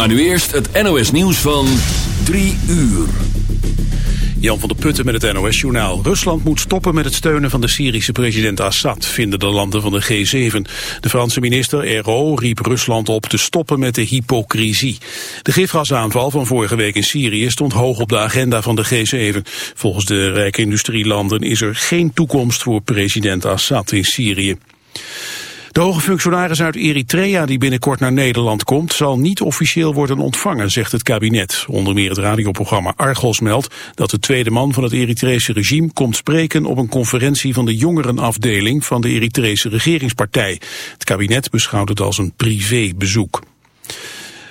Maar nu eerst het NOS nieuws van 3 uur. Jan van der Putten met het NOS-journaal. Rusland moet stoppen met het steunen van de Syrische president Assad, vinden de landen van de G7. De Franse minister Ayrault riep Rusland op te stoppen met de hypocrisie. De gifgasaanval van vorige week in Syrië stond hoog op de agenda van de G7. Volgens de rijke industrielanden is er geen toekomst voor president Assad in Syrië. De hoge functionaris uit Eritrea die binnenkort naar Nederland komt... zal niet officieel worden ontvangen, zegt het kabinet. Onder meer het radioprogramma Argos meldt... dat de tweede man van het Eritrese regime komt spreken... op een conferentie van de jongerenafdeling van de Eritrese regeringspartij. Het kabinet beschouwt het als een privébezoek.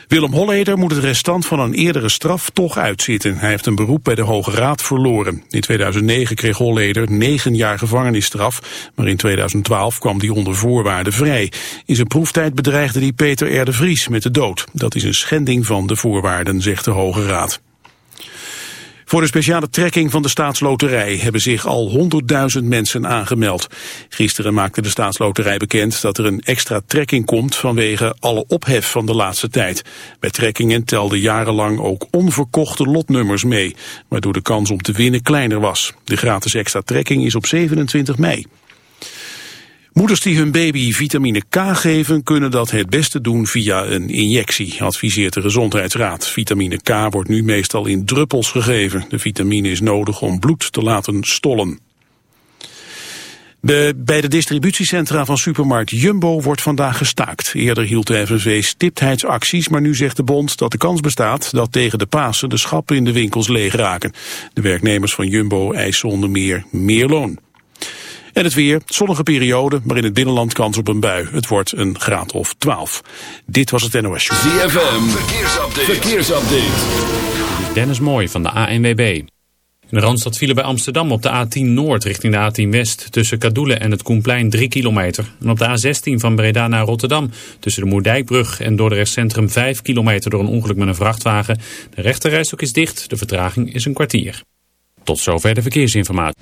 Willem Holleder moet het restant van een eerdere straf toch uitzitten. Hij heeft een beroep bij de Hoge Raad verloren. In 2009 kreeg Holleder negen jaar gevangenisstraf, maar in 2012 kwam hij onder voorwaarden vrij. In zijn proeftijd bedreigde hij Peter R. de Vries met de dood. Dat is een schending van de voorwaarden, zegt de Hoge Raad. Voor de speciale trekking van de staatsloterij hebben zich al 100.000 mensen aangemeld. Gisteren maakte de staatsloterij bekend dat er een extra trekking komt vanwege alle ophef van de laatste tijd. Bij trekkingen telden jarenlang ook onverkochte lotnummers mee, waardoor de kans om te winnen kleiner was. De gratis extra trekking is op 27 mei. Moeders die hun baby vitamine K geven kunnen dat het beste doen via een injectie, adviseert de Gezondheidsraad. Vitamine K wordt nu meestal in druppels gegeven. De vitamine is nodig om bloed te laten stollen. bij de distributiecentra van supermarkt Jumbo wordt vandaag gestaakt. Eerder hield de FNV stiptheidsacties, maar nu zegt de bond dat de kans bestaat dat tegen de Pasen de schappen in de winkels leeg raken. De werknemers van Jumbo eisen onder meer meer loon. En het weer, zonnige periode, maar in het binnenland kans op een bui. Het wordt een graad of 12. Dit was het NOS Show. ZFM, verkeersupdate. verkeersupdate. Dennis Mooi van de ANWB. In de Randstad vielen bij Amsterdam op de A10 Noord richting de A10 West... tussen Kadoelen en het Koenplein 3 kilometer. En op de A16 van Breda naar Rotterdam... tussen de Moerdijkbrug en Dordrecht Centrum 5 kilometer... door een ongeluk met een vrachtwagen. De rechterrijstok is dicht, de vertraging is een kwartier. Tot zover de verkeersinformatie.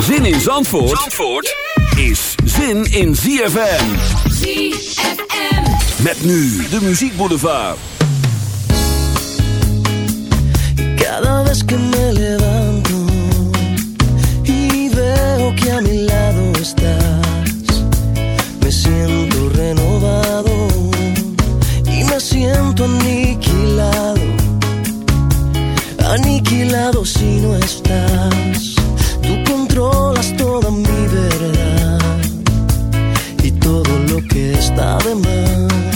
Zin in Zandvoort, Zandvoort is zin in ZFM. ZFM. Met nu de muziekboulevard. Cada vez que me levanto y veo que a mi lado estás, me siento renovado y me siento aniquilado, aniquilado si no estás. Tú controlas toda mi verdad y todo lo que está de más.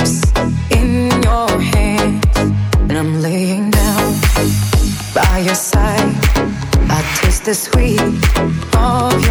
the sweet of your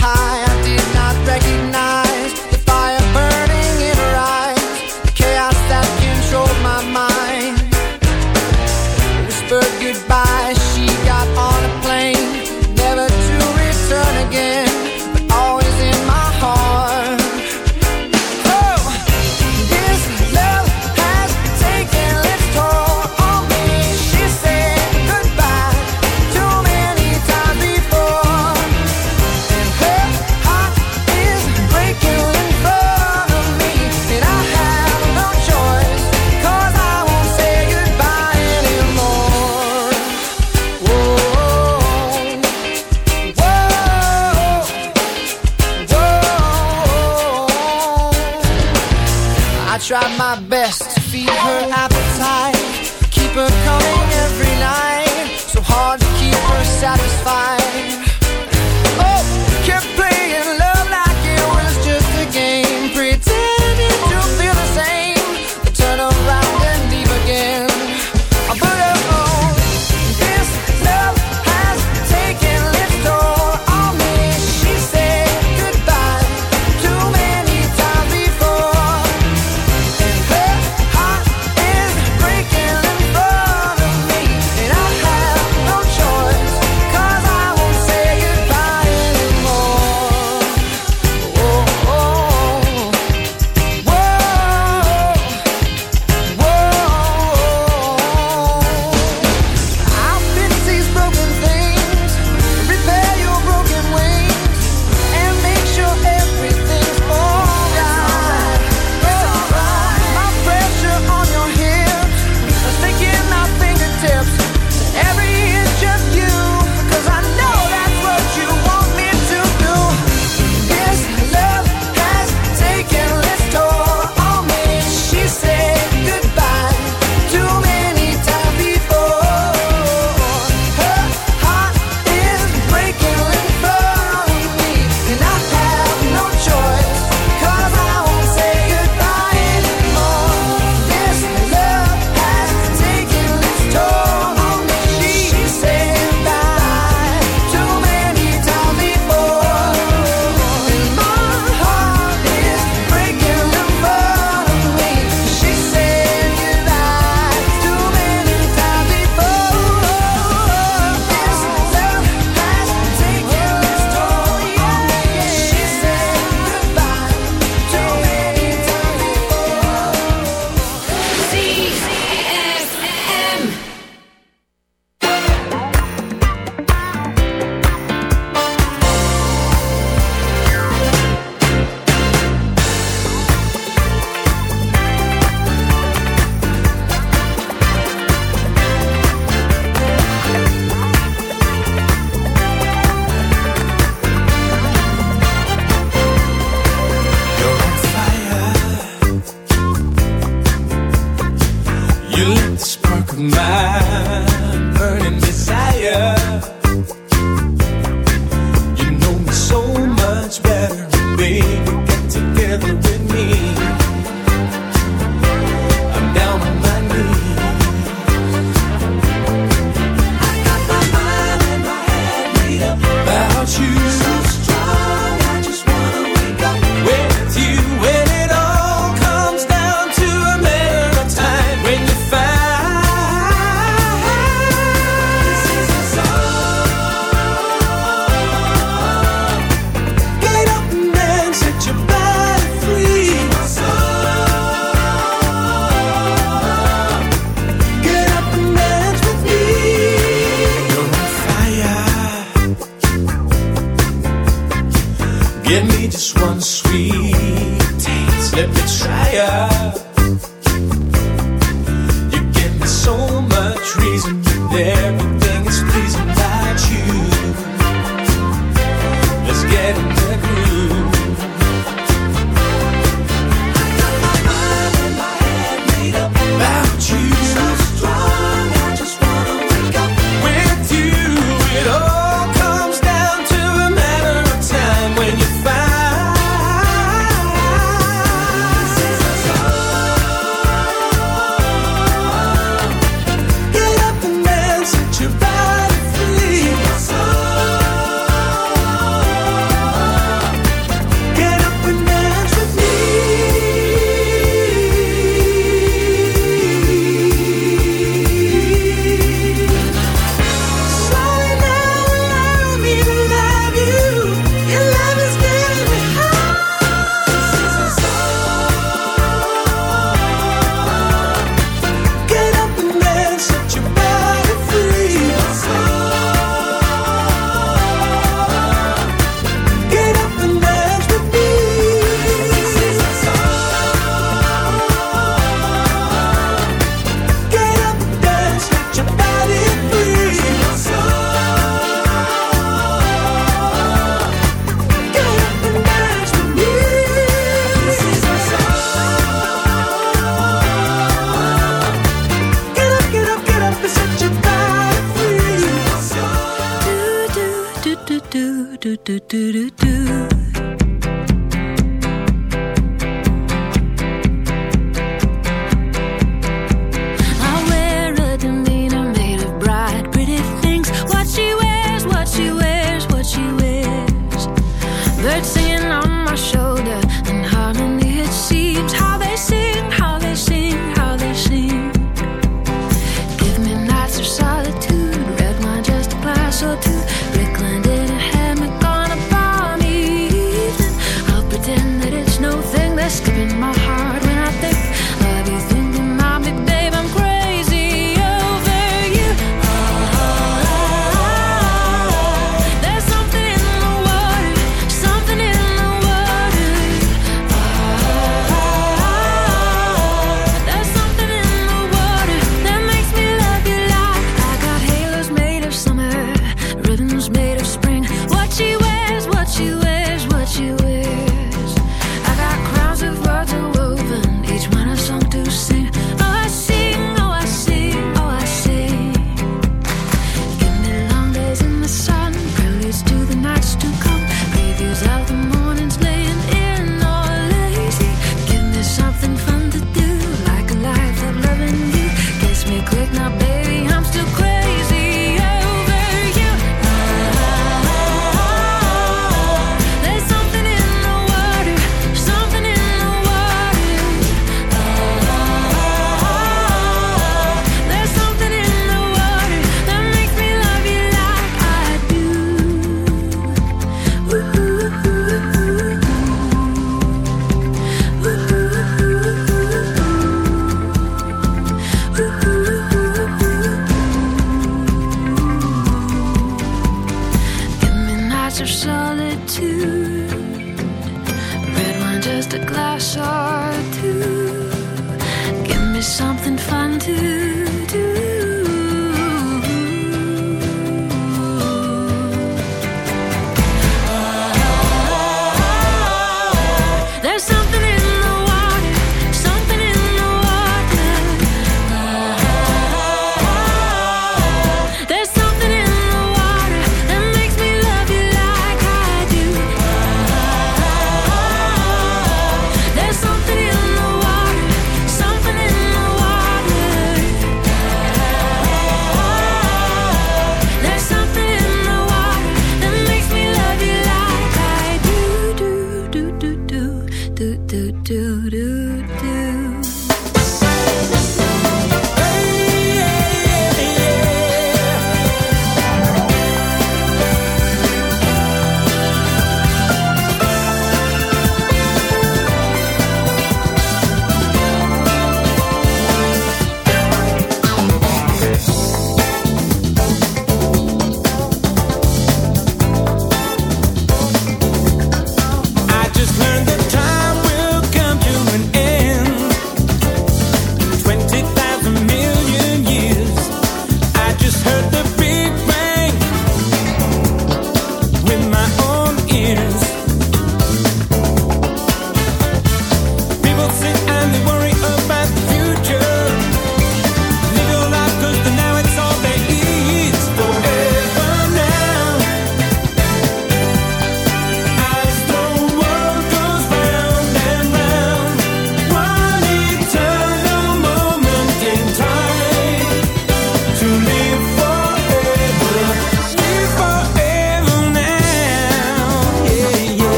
high, I did not recognize.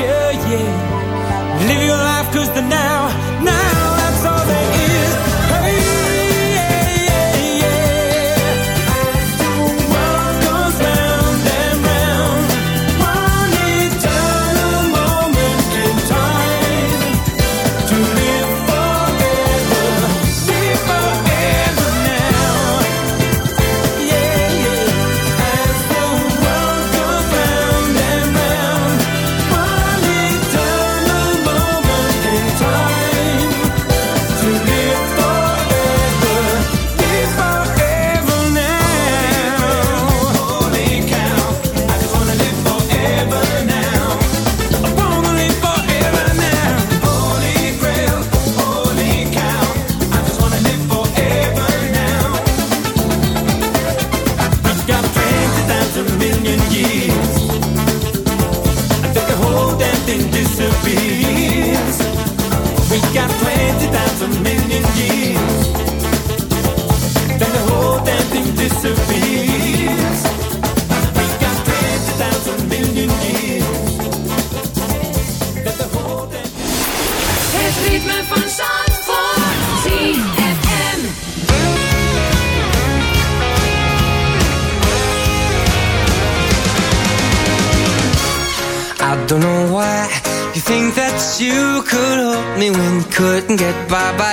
Future,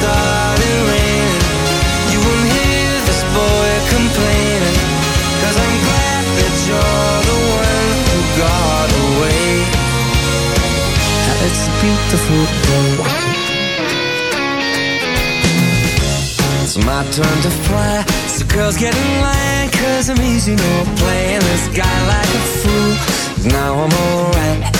Started raining, you won't hear this boy I'm glad that you're the one who got away. It's a beautiful day. It's my turn to fly. So girls get in I'm easy, no playing this guy like a fool. Now I'm alright.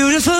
beautiful